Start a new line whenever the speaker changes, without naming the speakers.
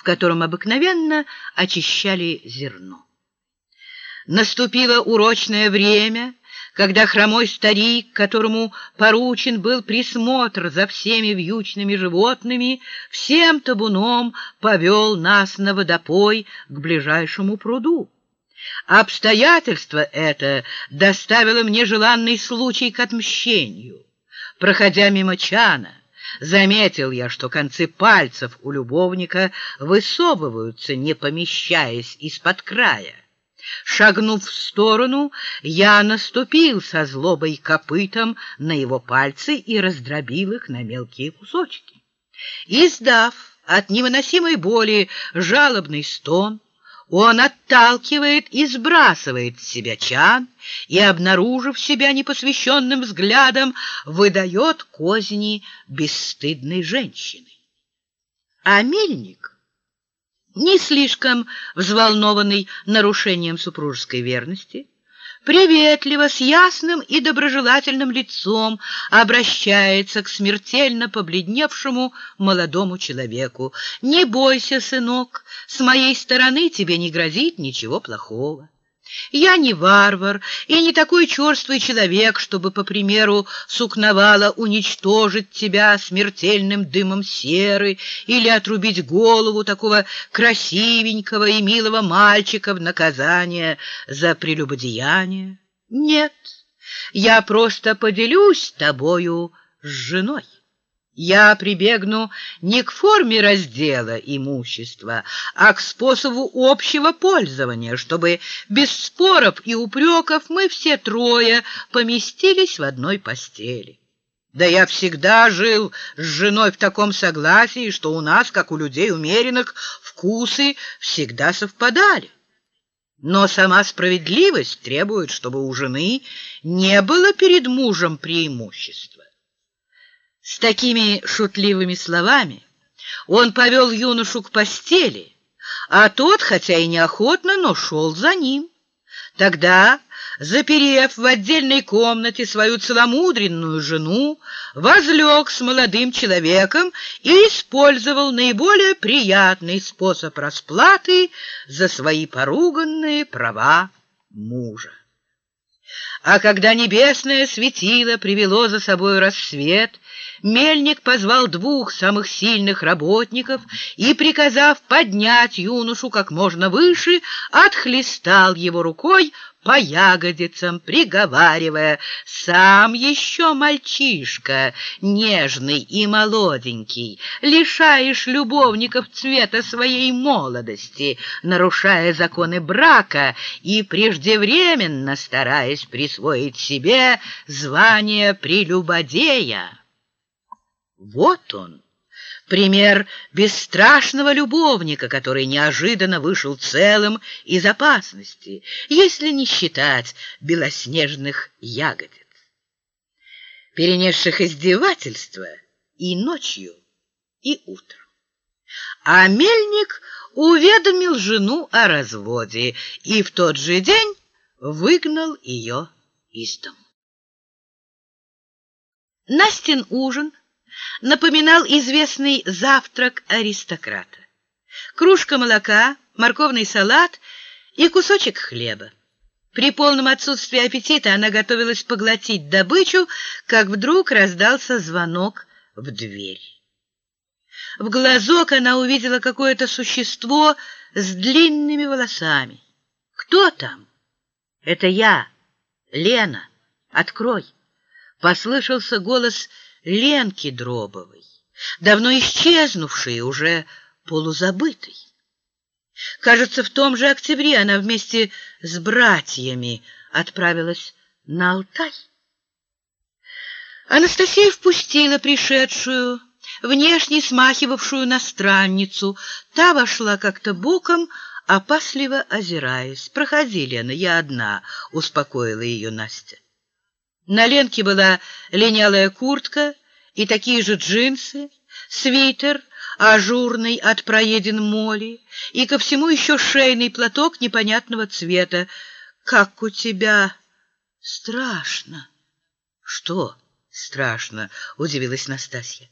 в котором обыкновенно очищали зерно. Наступило урочное время, когда хромой старик, которому поручен был присмотр за всеми вьючными животными, всем табуном повел нас на водопой к ближайшему пруду. Обстоятельство это доставило мне желанный случай к отмщению. Проходя мимо чана, заметил я, что концы пальцев у любовника высовываются, не помещаясь из-под края. Шагнув в сторону, я наступил со злобой копытом на его пальцы и раздробил их на мелкие кусочки. Издав от невыносимой боли жалобный стон, он отталкивает и сбрасывает с себя чан и, обнаружив себя непосвященным взглядом, выдает козни бесстыдной женщины. А мельник не слишком взволнованный нарушением супружеской верности, приветливо, с ясным и доброжелательным лицом обращается к смертельно побледневшему молодому человеку. «Не бойся, сынок, с моей стороны тебе не грозит ничего плохого». Я не варвар и не такой черствый человек, чтобы, по примеру сукновала, уничтожить тебя смертельным дымом серы или отрубить голову такого красивенького и милого мальчика в наказание за прелюбодеяние. Нет, я просто поделюсь тобою с женой. Я прибегну не к форме раздела имущества, а к способу общего пользования, чтобы без споров и упреков мы все трое поместились в одной постели. Да я всегда жил с женой в таком согласии, что у нас, как у людей умеренных, вкусы всегда совпадали. Но сама справедливость требует, чтобы у жены не было перед мужем преимущества. С такими шутливыми словами он повел юношу к постели, а тот, хотя и неохотно, но шел за ним. Тогда, заперев в отдельной комнате свою целомудренную жену, возлег с молодым человеком и использовал наиболее приятный способ расплаты за свои поруганные права мужа. А когда небесное светило привело за собой рассвет, мельник позвал двух самых сильных работников и, приказав поднять юношу как можно выше, отхлестал его рукой по ягодицам, приговаривая, «Сам еще мальчишка, нежный и молоденький, лишаешь любовников цвета своей молодости, нарушая законы брака и преждевременно стараясь присвоить себе звание прелюбодея». Вот он, пример бесстрашного любовника, который неожиданно вышел целым из опасности, если не считать белоснежных ягодиц, перенесших издевательства и ночью, и утром. А мельник уведомил жену о разводе и в тот же день выгнал ее из дома. Настин ужин напоминал известный завтрак аристократа. Кружка молока, морковный салат и кусочек хлеба. При полном отсутствии аппетита она готовилась поглотить добычу, как вдруг раздался звонок в дверь. В глазок она увидела какое-то существо с длинными волосами. «Кто там?» «Это я, Лена. Открой!» Послышался голос Ленки Дробовой, давно исчезнувшей, уже полузабытой. Кажется, в том же октябре она вместе с братьями отправилась на Алтай. Анастасия впустила пришедшую, внешне смахивавшую на странницу. Та вошла как-то боком, опасливо озираясь. «Проходи, Лена, я одна», — успокоила ее Настя. На Ленке была линялая куртка и такие же джинсы, свитер, ажурный от проеден моли, и ко всему еще шейный платок непонятного цвета. «Как у тебя страшно!» «Что страшно?» — удивилась Настасья.